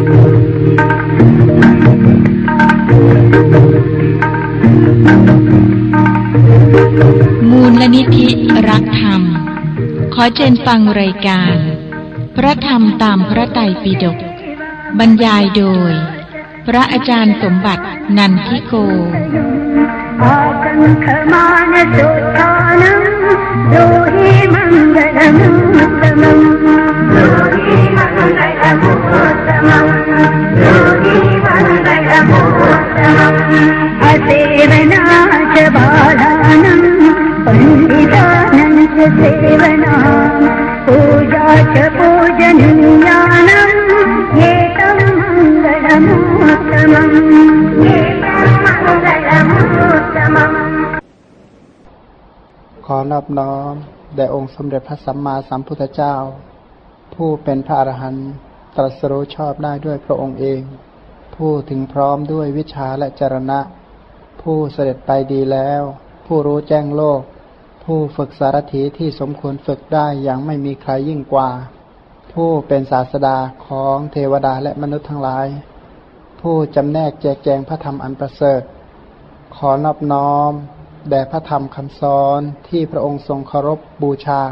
มูลนิธิรักธรรม ขอเจนฟังรายการ พระธรรมตามพระไตรปิฎกบรรยายโดย พระอาจารย์สมบัตินันทิโกโดหิมังกลมังกมังโดหิมั อนอบน้อมแด่องค์สมเด็จพระสัมมาสัมพุทธเจ้า ผู้เป็นพระอรหันต์ตรัสรู้ชอบได้ด้วยพระองค์เอง ผู้ถึงพร้อมด้วยวิชาและจรณะ ผู้เสด็จไปดีแล้ว ผู้รู้แจ้งโลก ผู้ฝึกสารถีที่สมควรฝึกได้อย่างไม่มีใครยิ่งกว่า ผู้เป็นศาสดาของเทวดาและมนุษย์ทั้งหลาย ผู้จำแนกแจกแจงพระธรรมอันประเสริฐ ขอนอบน้อม แด่พระธรรมคำสอนที่พระองค์ทรงเคารพบูชา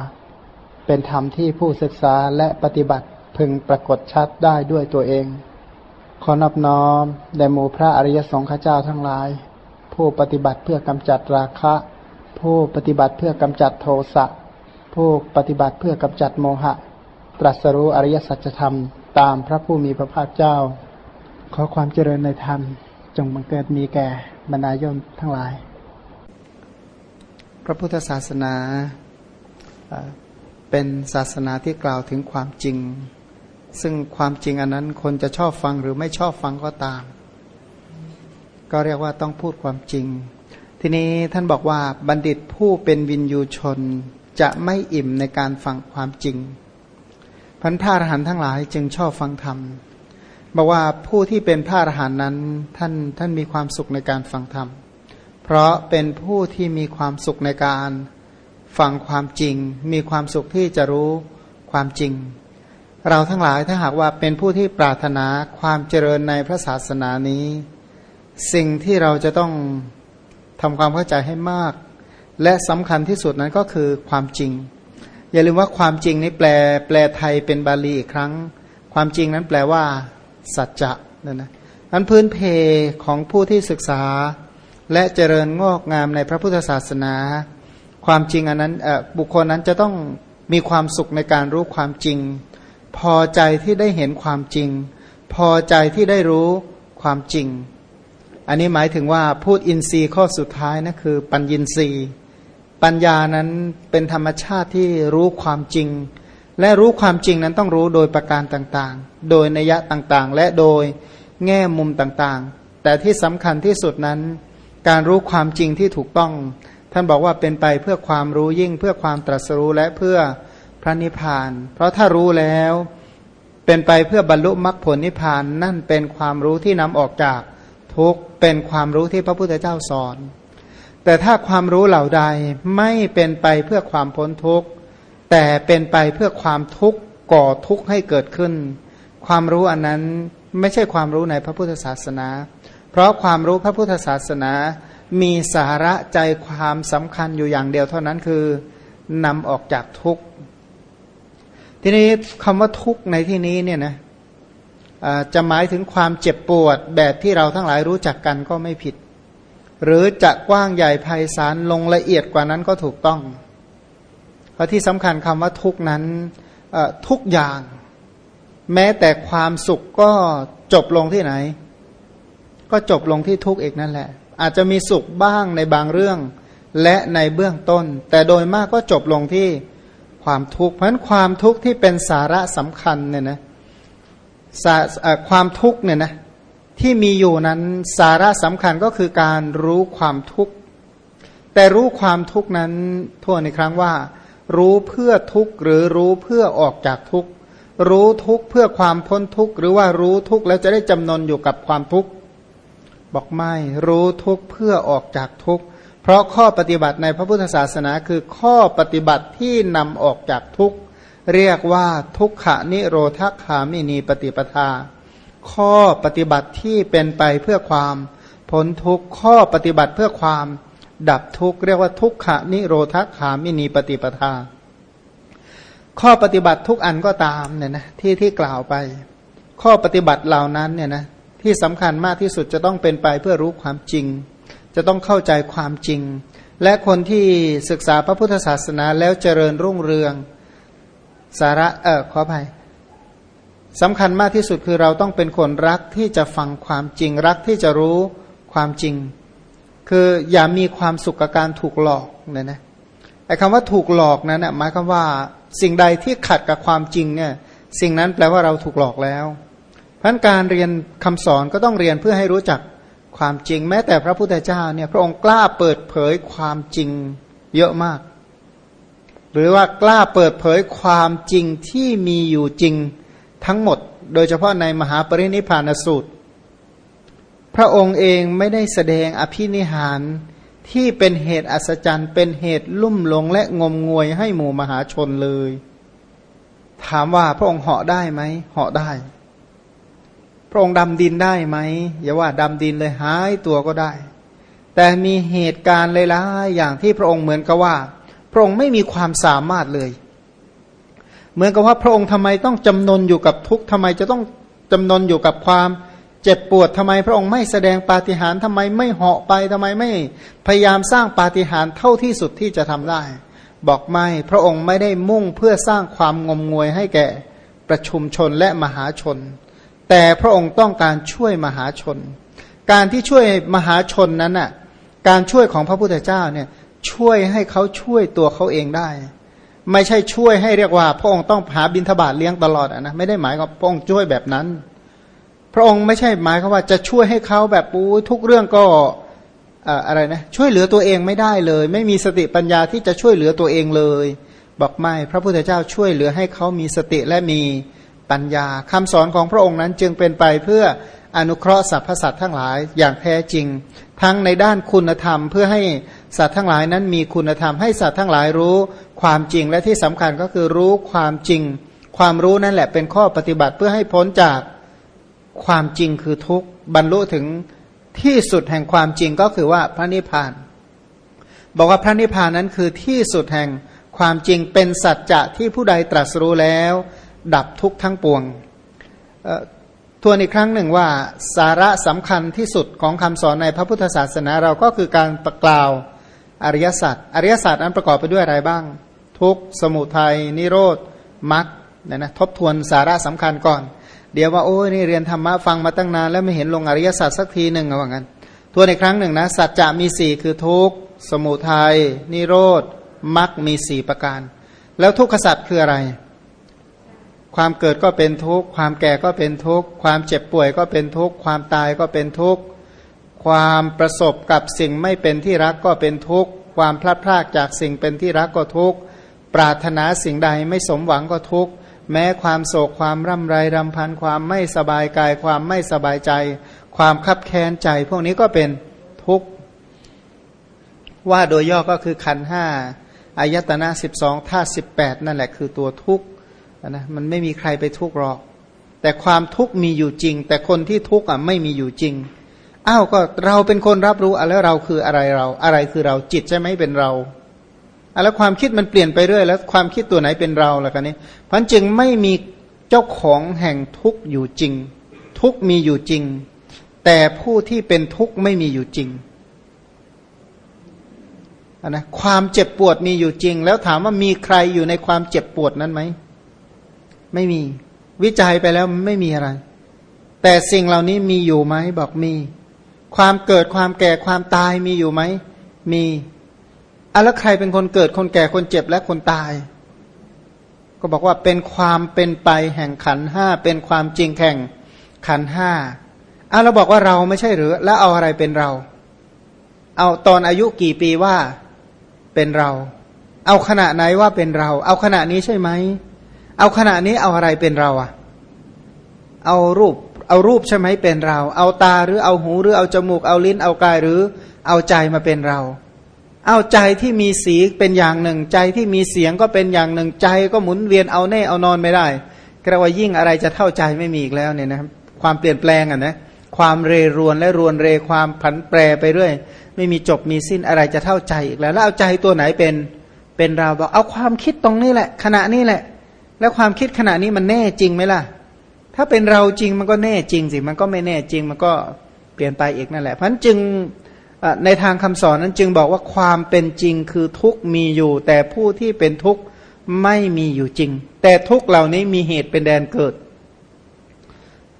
เป็นธรรมที่ผู้ศึกษาและปฏิบัติพึงปรากฏชัดได้ด้วยตัวเอง ขอนอบน้อมแด่หมู่พระอริยสงฆ์เจ้าทั้งหลาย ผู้ปฏิบัติเพื่อกำจัดราคะ ผู้ปฏิบัติเพื่อกำจัดโทสะผู้ปฏิบัติเพื่อกำจัดโมหะ ตรัสรู้อริยสัจธรรมตามพระผู้มีพระภาคเจ้า ขอความเจริญในธรรมจงบังเกิดมีแก่บรรดาโยมทั้งหลาย พระพุทธศาสนาเป็นศาสนาที่กล่าวถึงความจริง ซึ่งความจริงอันนั้นคนจะชอบฟังหรือไม่ชอบฟังก็ตาม ก็เรียกว่าต้องพูดความจริง ทีนี้ท่านบอกว่าบัณฑิตผู้เป็นวินยูชนจะไม่อิ่มในการฟังความจริงพันธะอรหันต์ทั้งหลายจึงชอบฟังธรรมบอกว่าผู้ที่เป็นพระอรหันต์นั้นท่านท่านมีความสุขในการฟังธรรมเพราะเป็นผู้ที่มีความสุขในการฟังความจริง มีความสุขที่จะรู้ความจริง เราทั้งหลายถ้าหากว่าเป็นผู้ที่ปรารถนาความเจริญในพระศาสนานี้ สิ่งที่เราจะต้องทำความเข้าใจให้มาก และสำคัญที่สุดนั้นก็คือความจริง อย่าลืมว่าความจริงนี้แปลแปลไทยเป็นบาลีอีกครั้ง ความจริงนั้นแปลว่า สัจจะนั่นนะนั้นพื้นเพของผู้ที่ศึกษา และเจริญงอกงามในพระพุทธศาสนา ความจริงอันนั้นบุคคลนั้นจะต้องมีความสุขในการรู้ความจริง พอใจที่ได้เห็นความจริง พอใจที่ได้รู้ความจริง อันนี้หมายถึงว่าพูดอินทรีย์ข้อสุดท้ายนะคือ ปัญญินทรีย์ ปัญญานั้นเป็นธรรมชาติที่รู้ความจริง และรู้ความจริงนั้นต้องรู้โดยประการต่างๆ โดยนัยยะต่างๆ และโดยแง่มุมต่างๆ แต่ที่สำคัญที่สุดนั้น การรู้ความจริงที่ถูกต้อง ท่านบอกว่าเป็นไปเพื่อความรู้ยิ่งเพื่อความตรัสรู้และเพื่อพระนิพพาน เพราะถ้ารู้แล้วเป็นไปเพื่อบรรลุมรรคผลนิพพานนั่นเป็นความรู้ที่นำออกจากทุกเป็นความรู้ที่พระพุทธเจ้าสอน แต่ถ้าความรู้เหล่าใดไม่เป็นไปเพื่อความพ้นทุกข์แต่เป็นไปเพื่อความทุกข์ก่อทุกข์ให้เกิดขึ้น ความรู้อันนั้นไม่ใช่ความรู้ในพระพุทธศาสนา ราะความรู้พระพุทธศาสนา มีสาระใจความสำคัญอยู่อย่างเดียวเท่านั้นคือนำออกจากทุกข์ ทีนี้คำว่าทุกข์ในที่นี้เนี่ยนะจะหมายถึงความเจ็บปวดแบบที่เราทั้งหลายรู้จักกันก็ไม่ผิด หรือจะกว้างใหญ่ไพศาลลงละเอียดกว่านั้นก็ถูกต้อง เพราะที่สำคัญคำว่าทุกนั้นทุกอย่าง แม้แต่ความสุขก็จบลงที่ไหน ก็จบลงที่ทุกข์เอกนั่นแหละ อาจจะมีสุขบ้างในบางเรื่อง และในเบื้องต้น แต่โดยมากก็จบลงที่ความทุกข์เพราะฉะนั้นความทุกข์ที่เป็นสาระสำคัญเนี่ยนะความทุกข์เนี่ยนะที่มีอยู่นั้นสาระสำคัญก็คือการรู้ความทุกข์ แต่รู้ความทุกข์นั้นทั่วในครั้งว่า รู้เพื่อทุกข์หรือรู้เพื่อออกจากทุกข์ รู้ทุกข์เพื่อความพ้นทุกข์ หรือว่ารู้ทุกข์แล้วจะได้จำนนอยู่กับความทุกข์ บอกไม่รู้ทุกเพื่อออกจากทุกเพราะข้อปฏิบัติในพระพุทธศาสนาคือข้อปฏิบัติที่นำออกจากทุกเรียกว่าทุกขะนิโรธคามินีปฏิปทา ข้อปฏิบัติที่เป็นไปเพื่อความพ้นทุกข้อปฏิบัติเพื่อความดับทุกเรียกว่าทุกขะนิโรธขามินีปฏิปทา ข้อปฏิบัติทุกอันก็ตามเนี่ยนะที่ที่กล่าวไป ข้อปฏิบัติเหล่านั้นเนี่ยนะ ที่สำคัญมากที่สุดจะต้องเป็นไปเพื่อรู้ความจริง จะต้องเข้าใจความจริง และคนที่ศึกษาพระพุทธศาสนาแล้วเจริญรุ่งเรือง สาระเออขออภัยสำคัญมากที่สุดคือเราต้องเป็นคนรักที่จะฟังความจริงรักที่จะรู้ความจริง คืออย่ามีความสุขกับการถูกหลอกเนี่ยนะไอ้คำว่าถูกหลอกนั้นหมายความว่าสิ่งใดที่ขัดกับความจริงเนี่ยสิ่งนั้นแปลว่าเราถูกหลอกแล้ว พันการเรียนคำสอนก็ต้องเรียนเพื่อให้รู้จักความจริง แม้แต่พระพุทธเจ้าเนี่ยพระองค์กล้าเปิดเผยความจริงเยอะมาก หรือว่ากล้าเปิดเผยความจริงที่มีอยู่จริงทั้งหมด โดยเฉพาะในมหาปรินิพานสูตร พระองค์เองไม่ได้แสดงอภินิหารที่เป็นเหตุอัศจรรย์ เป็นเหตุลุ่มหลงและงมงวยให้หมู่มหาชนเลย ถามว่าพระองค์เหาะได้ไหมเหาะได้ พระองค์ดำดินได้ไหมอย่าว่าดำดินเลยหายตัวก็ได้ แต่มีเหตุการณ์หลายๆอย่างที่พระองค์เหมือนกับว่า พระองค์ไม่มีความสามารถเลย เหมือนกับว่าพระองค์ทำไมต้องจำนนอยู่กับทุกข์ทำไมจะต้องจำนนอยู่กับความเจ็บปวดทำไม พระองค์ไม่แสดงปาฏิหาริย์ทำไมไม่เหาะไปทำไมไม่พยายามสร้างปาฏิหาริย์เท่าที่สุดที่จะทำได้ บอกไม่พระองค์ไม่ได้มุ่งเพื่อสร้างความงมงวยให้แก่ประชุมชนและมหาชน แต่พระองค์ต้องการช่วยมหาชน การที่ช่วยมหาชนนั้นน่ะการช่วยของพระพุทธเจ้าเนี่ยช่วยให้เขาช่วยตัวเขาเองได้ ไม่ใช่ช่วยให้เรียกว่า พระองค์ต้องหาบินทบาทเลี้ยงตลอดนะไม่ได้หมายกับพระองค์ช่วยแบบนั้น พระองค์ไม่ใช่หมายความว่าจะช่วยให้เขาแบบปูทุกเรื่องก็อะไรนะช่วยเหลือตัวเองไม่ได้เลย ไม่มีสติปัญญาที่จะช่วยเหลือตัวเองเลย บอกไม่ พระพุทธเจ้าช่วยเหลือให้เขามีสติและมี ปัญญาคำสอนของพระองค์นั้นจึงเป็นไปเพื่ออนุเคราะห์สรรพสัตว์ทั้งหลายอย่างแท้จริง ทั้งในด้านคุณธรรมเพื่อให้สัตว์ทั้งหลายนั้นมีคุณธรรมให้สัตว์ทั้งหลายรู้ความจริงและที่สำคัญก็คือรู้ความจริง ความรู้นั่นแหละเป็นข้อปฏิบัติเพื่อให้พ้นจากความจริงคือทุกข์บรรลุถึงที่สุดแห่งความจริงก็คือว่าพระนิพพาน บอกว่าพระนิพพานนั้นคือที่สุดแห่งความจริงเป็นสัจจะที่ผู้ใดตรัสรู้แล้ว ดับทุกทั้งปวงทวนอีกครั้งหนึ่งว่าสาระสำคัญที่สุดของคำสอนในพระพุทธศาสนาเราก็คือการประกล่าวอริยสัจอริยสัจนั้นประกอบไปด้วยอะไรบ้าง ทุกสมุทัยนิโรธมรรคเนี่ยนะทบทวนสาระสำคัญก่อน เดี๋ยวว่าโอ้ยนี่เรียนธรรมะฟังมาตั้งนานแล้วไม่เห็นลงอริยสัจสักทีหนึ่งว่างั้นทวนอีกครั้งหนึ่งนะสัจจะมีสี่คือทุกสมุทัยนิโรธมรรคมีสี่ประการ แล้วทุกขสัจคืออะไร ความเกิดก็เป็นทุกข์ ความแก่ก็เป็นทุกข์ ความเจ็บป่วยก็เป็นทุกข์ ความตายก็เป็นทุกข์ ความประสบกับสิ่งไม่เป็นที่รักก็เป็นทุกข์ ความพลาดพลาดจากสิ่งเป็นที่รักก็ทุกข์ ปรารถนาสิ่งใดไม่สมหวังก็ทุกข์ แม้ความโศกความร่ำไรรำพัน ความไม่สบายกาย ความไม่สบายใจ ความคับแค้นใจ พวกนี้ก็เป็นทุกข์ ว่าโดยย่อก็คือขันห้าอายตนะสิบสองธาสิบแปดนั่นแหละคือตัวทุกข์ นะมันไม่มีใครไปทุกข์หรอก แต่ความทุกข์มีอยู่จริง แต่คนที่ทุกข์อะไม่มีอยู่จริงอ้าวก็เราเป็นคนรับรู้อะแล้วเราคืออะไรเรา อะไรคือเราจิตใช่ไหมเป็นเราอะแล้วความคิดมันเปลี่ยนไปเรื่อย แล้วความคิดตัวไหนเป็นเราล่ะกันนี้พันจึงไม่มีเจ้าของแห่งทุกข์อยู่จริง ทุกข์มีอยู่จริง แต่ผู้ที่เป็นทุกข์ไม่มีอยู่จริงนะความเจ็บปวดมีอยู่จริง แล้วถามว่ามีใครอยู่ในความเจ็บปวดนั้นไหม ไม่มี วิจัยไปแล้วไม่มีอะไร แต่สิ่งเหล่านี้มีอยู่ไหมบอกมี ความเกิดความแก่ความตายมีอยู่ไหมมีอะแล้วใครเป็นคนเกิดคนแก่คนเจ็บและคนตาย ก็บอกว่าเป็นความเป็นไปแห่งขันห้าเป็นความจริงแห่งขันห้าอะเราบอกว่าเราไม่ใช่หรือ แล้วเอาอะไรเป็นเรา เอาตอนอายุกี่ปีว่าเป็นเรา เอาขณะไหนว่าเป็นเรา เอาขณะนี้ใช่ไหม เอาขณะนี้เอาอะไรเป็นเราอะเอารูป เอารูปใช่ไหมเป็นเรา เอาตาหรือเอาหูหรือเอาจมูก เอาลิ้นเอากายหรือ เอาใจมาเป็นเรา เอาใจที่มีสีเป็นอย่างหนึ่ง ใจที่มีเสียงก็เป็นอย่างหนึ่งใจก็หมุนเวียนเอาแน่เอานอนไม่ได้กระว่ายิ่งอะไรจะเท่าใจไม่มีอีกแล้วเนี่ยนะครับ ความเปลี่ยนแปลงอะนะความเรรวนและรวนเรความผันแปรไปเรื่อยไม่มีจบมีสิ้นอะไรจะเท่าใจอีกแล้ว แล้วเอาใจตัวไหนเป็นเป็นเราบอกเอาความคิดตรงนี้แหละ ขณะนี้แหละ แล้วความคิดขณะนี้มันแน่จริงไหมล่ะ ถ้าเป็นเราจริงมันก็แน่จริงสิ มันก็ไม่แน่จริง มันก็เปลี่ยนไปอีกนั่นแหละ เพราะนั้นจึงในทางคำสอนนั้นจึงบอกว่าความเป็นจริงคือทุกมีอยู่ แต่ผู้ที่เป็นทุกข์ไม่มีอยู่จริง แต่ทุกเหล่านี้มีเหตุเป็นแดนเกิด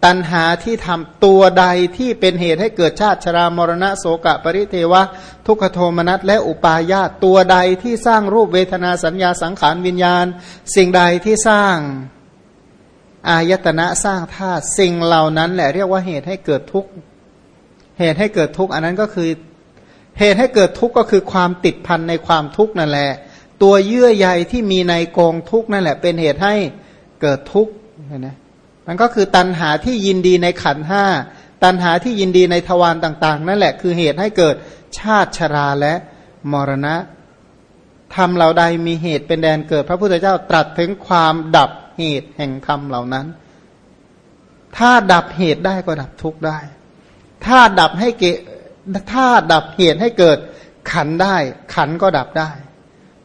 ตัณหาที่ทำตัวใดที่เป็นเหตุให้เกิดชาติชรามรณะโสกะปริเทวะ ทุกขโทมนัสและอุปาญาตตัวใดที่สร้างรูปเวทนาสัญญาสังขารวิญญาณ สิ่งใดที่สร้างอายตนะสร้างธาตุสิ่งเหล่านั้นแหละเรียกว่าเหตุให้เกิดทุกข์เหตุให้เกิดทุกข์อันนั้นก็คือเหตุให้เกิดทุกข์ก็คือความติดพันในความทุกข์นั่นแหละ ตัวเยื่อใยที่มีในกองทุกข์นั่นแหละ เป็นเหตุให้เกิดทุกข์นะ มันก็คือตัณหาที่ยินดีในขันห้าตัณหาที่ยินดีในทวารต่าง ๆ นั่นแหละคือเหตุให้เกิดชาติชราและมรณะทำเราใดมีเหตุเป็นแดนเกิด พระพุทธเจ้าตรัสถึงความดับเหตุแห่งธรรมเหล่านั้น ถ้าดับเหตุได้ก็ดับทุกข์ได้ ถ้าดับให้เกถ้าดับเหตุให้เกิดขันได้ ขันก็ดับได้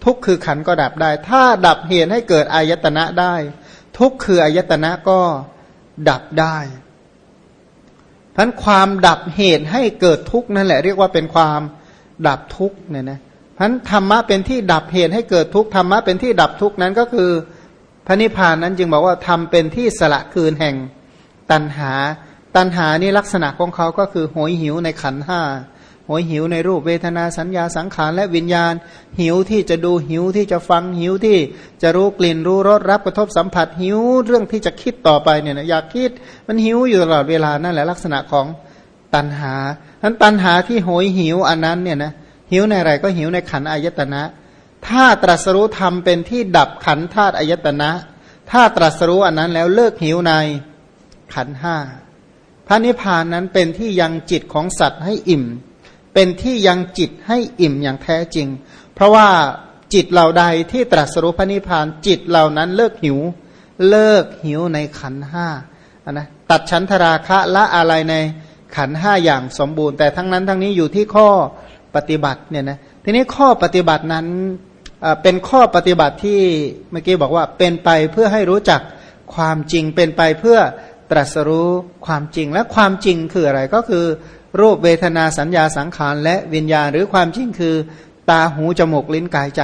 ทุกคือขันก็ดับได้ ถ้าดับเหตุให้เกิดอายตนะได้ ทุกคืออายตนะก็ ดับได้พันความดับเหตุให้เกิดทุกข์นั่นแหละ เรียกว่าเป็นความดับทุกข์เนี่ยนะพันธรรมะเป็นที่ดับเหตุให้เกิดทุกข์ธรรมะเป็นที่ดับทุกข์นั้นก็คือพระนิพพานนั้นจึงบอกว่าทำเป็นที่สละคืนแห่งตันหา ตัณหานี่ลักษณะของเขาก็คือหอยหิวในขันห้า โหยหิวในรูปเวทนาสัญญาสังขารและวิญญาณ หิวที่จะดูหิวที่จะฟังหิวที่จะรู้กลิ่นรู้รสรับกระทบสัมผัสหิวเรื่องที่จะคิดต่อไปเนี่ยนะอยากคิดมันหิวอยู่ตลอดเวลานั่นแหละลักษณะของตัณหาทั้นตัณหาที่โหยหิวอันนั้นเนี่ยนะหิวในอะไรก็หิวในขันอายตนะ ถ้าตรัสรู้ธรรมเป็นที่ดับขันธาตุอายตนะ ถ้าตรัสรู้อันนั้นแล้วเลิกหิวในขันห้าพระนิพพานนั้นเป็นที่ยังจิตของสัตว์ให้อิ่ม เป็นที่ยังจิตให้อิ่มอย่างแท้จริง เพราะว่าจิตเหล่าใดที่ตรัสรู้พระนิพพานจิตเหล่านั้นเลิกหิว เลิกหิวในขันห้านะตัดชั้นทราคะละอะไรในขันห้าอย่างสมบูรณ์แต่ทั้งนั้นทั้งนี้อยู่ที่ข้อปฏิบัติเนี่ยนะทีนี้ข้อปฏิบัตินั้นเป็นข้อปฏิบัติที่เมื่อกี้บอกว่าเป็นไปเพื่อให้รู้จักความจริงเป็นไปเพื่อตรัสรู้ความจริงและความจริงคืออะไรก็คือ รูปเวทนาสัญญาสังขารและวิญญาณหรือความจริงคือ ตาหูจมูกลิ้นกายใจ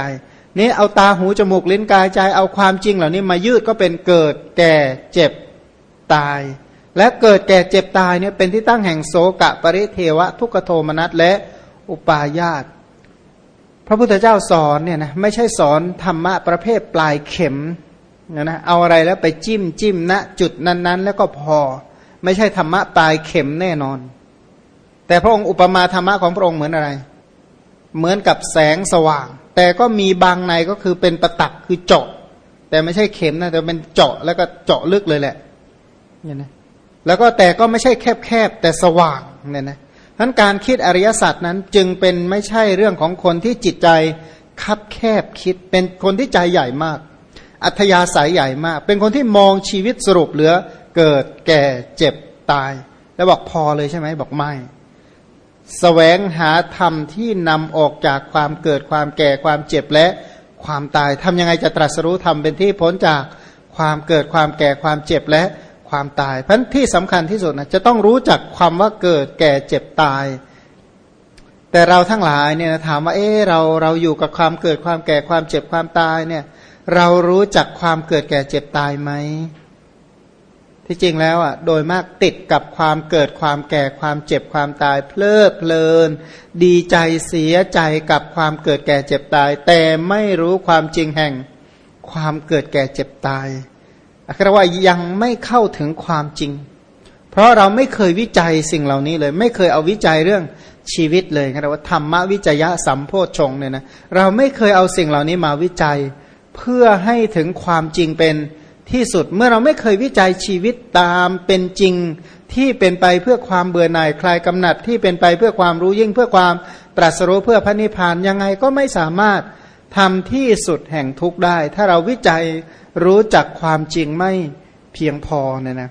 นี้เอาตาหูจมูกลิ้นกายใจ เอาความจริงเหล่านี้มายืดก็เป็นเกิดแก่เจ็บตาย และเกิดแก่เจ็บตายเนี่ยเป็นที่ตั้งแห่งโสกะปริเทวะ ทุกขโทมนัสและอุปาญาตพระพุทธเจ้าสอนเนี่ยนะไม่ใช่สอนธรรมะประเภทปลายเข็มนะนะเอาอะไรแล้วไปจิ้มจิ้มณจุดนั้นๆ แล้วก็พอ ไม่ใช่ธรรมะตายเข็มแน่นอน แต่พระองค์อุปมาธรรมะของพระองค์เหมือนอะไร เหมือนกับแสงสว่าง แต่ก็มีบางในก็คือเป็นประตักคือเจาะ แต่ไม่ใช่เข็มนะแต่เป็นเจาะแล้วก็เจาะลึกเลยแหละเนี่ยนะแล้วก็แต่ก็ไม่ใช่แคบๆแต่สว่างเนี่ยนะทั้นการคิดอริยสัจนั้นจึงเป็นไม่ใช่เรื่องของคนที่จิตใจคับแคบคิดเป็นคนที่ใจใหญ่มาก อัธยาศัยใหญ่มาก เป็นคนที่มองชีวิตสรุปเหลือเกิดแก่เจ็บตาย แล้วบอกพอเลยใช่ไหมบอกไม่ แสวงหาธรรมที่นำออกจากความเกิดความแก่ความเจ็บและความตายทำยังไงจะตรัสรู้ธรรมเป็นที่พ้นจากความเกิดความแก่ความเจ็บและความตายเพราะที่สำคัญที่สุดนะจะต้องรู้จักความว่าเกิดแก่เจ็บตาย แต่เราทั้งหลายเนี่ยถามว่าเออเราเราอยู่กับความเกิดความแก่ความเจ็บความตายเนี่ยเรารู้จักความเกิดแก่เจ็บตายไหม ที่จริงแล้วอะโดยมากติดกับความเกิดความแก่ความเจ็บความตายเพลิดเพลิน ดีใจเสียใจกับความเกิดแก่เจ็บตาย แต่ไม่รู้ความจริงแห่งความเกิดแก่เจ็บตายอักว่ายังไม่เข้าถึงความจริง เพราะเราไม่เคยวิจัยสิ่งเหล่านี้เลย ไม่เคยเอาวิจัยเรื่องชีวิตเลยครับว่าธรรมวิจยะสัมโพชฌงเนี่ยนะเราไม่เคยเอาสิ่งเหล่านี้มาวิจัย เพื่อให้ถึงความจริงเป็น ที่สุดเมื่อเราไม่เคยวิจัยชีวิตตามเป็นจริงที่เป็นไปเพื่อความเบื่อหน่ายคลายกำหนัดที่เป็นไปเพื่อความรู้ยิ่งเพื่อความตรัสรู้เพื่อพระนิพพานยังไงก็ไม่สามารถทำที่สุดแห่งทุกได้ ถ้าเราวิจัยรู้จักความจริงไม่เพียงพอเนี่ยนะ